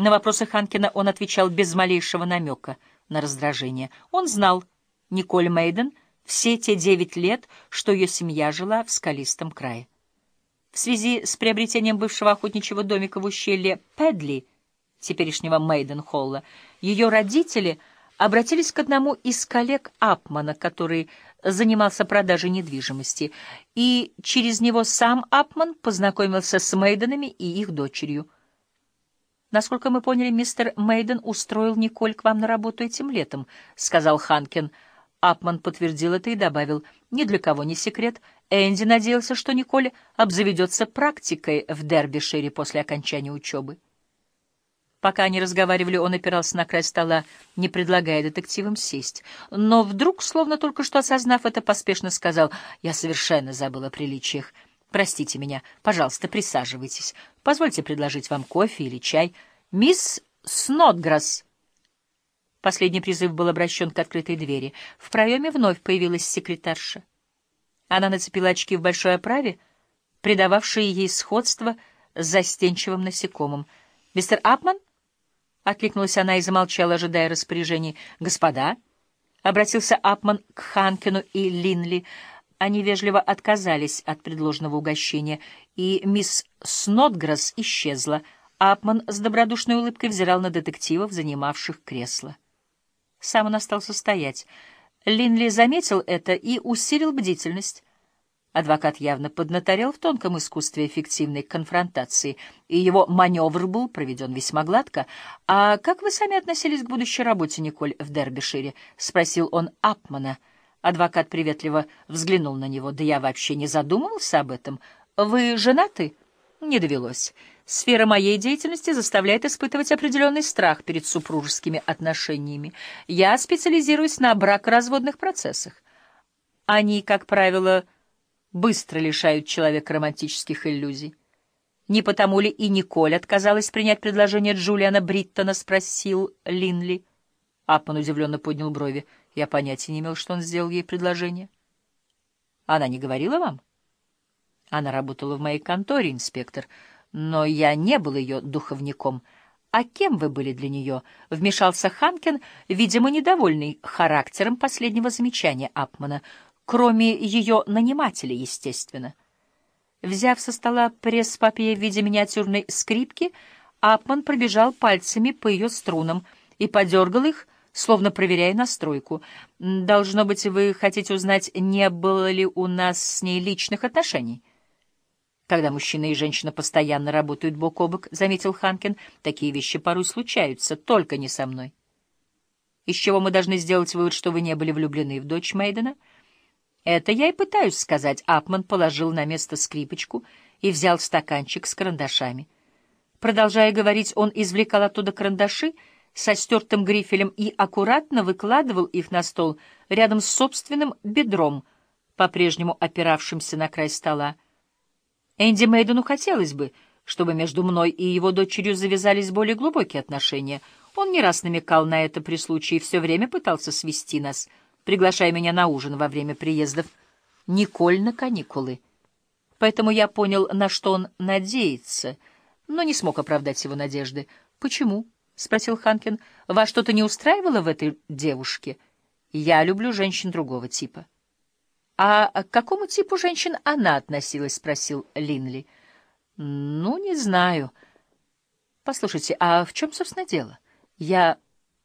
На вопросы Ханкина он отвечал без малейшего намека на раздражение. Он знал Николь Мейден все те девять лет, что ее семья жила в скалистом крае. В связи с приобретением бывшего охотничьего домика в ущелье Педли, теперешнего Мейден-Холла, ее родители обратились к одному из коллег Апмана, который занимался продажей недвижимости, и через него сам Апман познакомился с Мейденами и их дочерью. «Насколько мы поняли, мистер Мейден устроил Николь к вам на работу этим летом», — сказал Ханкин. Апман подтвердил это и добавил, «Ни для кого не секрет. Энди надеялся, что Николь обзаведется практикой в Дербишире после окончания учебы». Пока они разговаривали, он опирался на край стола, не предлагая детективам сесть. Но вдруг, словно только что осознав это, поспешно сказал, «Я совершенно забыл о приличиях. Простите меня. Пожалуйста, присаживайтесь. Позвольте предложить вам кофе или чай. Мисс Снотграсс». Последний призыв был обращен к открытой двери. В проеме вновь появилась секретарша. Она нацепила очки в большой оправе, придававшие ей сходство с застенчивым насекомым. «Мистер Апман?» — откликнулась она и замолчала, ожидая распоряжений. «Господа?» — обратился Апман к Ханкину и Линли. Они вежливо отказались от предложенного угощения, и мисс Снотграсс исчезла. Апман с добродушной улыбкой взирал на детективов, занимавших кресло. Сам он остался стоять. Линли заметил это и усилил бдительность. Адвокат явно поднаторел в тонком искусстве эффективной конфронтации, и его маневр был проведен весьма гладко. «А как вы сами относились к будущей работе, Николь, в Дербишире?» — спросил он Апмана. Адвокат приветливо взглянул на него. «Да я вообще не задумывался об этом. Вы женаты?» «Не довелось. Сфера моей деятельности заставляет испытывать определенный страх перед супружескими отношениями. Я специализируюсь на бракоразводных процессах. Они, как правило, — быстро лишают человека романтических иллюзий. Не потому ли и Николь отказалась принять предложение Джулиана Бриттона, спросил Линли. Апман удивленно поднял брови. Я понятия не имел, что он сделал ей предложение. Она не говорила вам? Она работала в моей конторе, инспектор, но я не был ее духовником. А кем вы были для нее? Вмешался Ханкин, видимо, недовольный характером последнего замечания Апмана — кроме ее нанимателя, естественно. Взяв со стола пресс-папье в виде миниатюрной скрипки, Апман пробежал пальцами по ее струнам и подергал их, словно проверяя настройку. «Должно быть, вы хотите узнать, не было ли у нас с ней личных отношений?» «Когда мужчина и женщина постоянно работают бок о бок», — заметил Ханкин, — «такие вещи порой случаются, только не со мной». «Из чего мы должны сделать вывод, что вы не были влюблены в дочь Мейдена?» Это я и пытаюсь сказать. Апман положил на место скрипочку и взял стаканчик с карандашами. Продолжая говорить, он извлекал оттуда карандаши со стертым грифелем и аккуратно выкладывал их на стол рядом с собственным бедром, по-прежнему опиравшимся на край стола. Энди Мейдену хотелось бы, чтобы между мной и его дочерью завязались более глубокие отношения. Он не раз намекал на это при случае и все время пытался свести нас — приглашая меня на ужин во время приездов Николь на каникулы. Поэтому я понял, на что он надеется, но не смог оправдать его надежды. «Почему?» — спросил Ханкин. «Вас что-то не устраивало в этой девушке? Я люблю женщин другого типа». «А к какому типу женщин она относилась?» — спросил Линли. «Ну, не знаю. Послушайте, а в чем, собственно, дело? Я